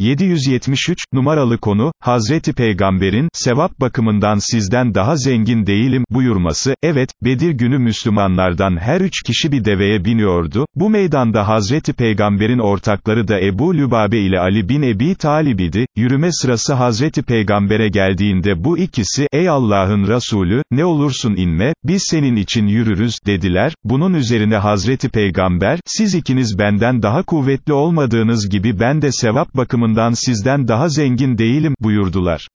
773, numaralı konu, Hazreti Peygamber'in, sevap bakımından sizden daha zengin değilim, buyurması, evet, Bedir günü Müslümanlardan her üç kişi bir deveye biniyordu, bu meydanda Hazreti Peygamber'in ortakları da Ebu Lübabe ile Ali bin Ebi Talib idi, yürüme sırası Hazreti Peygamber'e geldiğinde bu ikisi, ey Allah'ın Resulü, ne olursun inme, biz senin için yürürüz, dediler, bunun üzerine Hazreti Peygamber, siz ikiniz benden daha kuvvetli olmadığınız gibi ben de sevap bakımından sizden daha zengin değilim, buyurdular.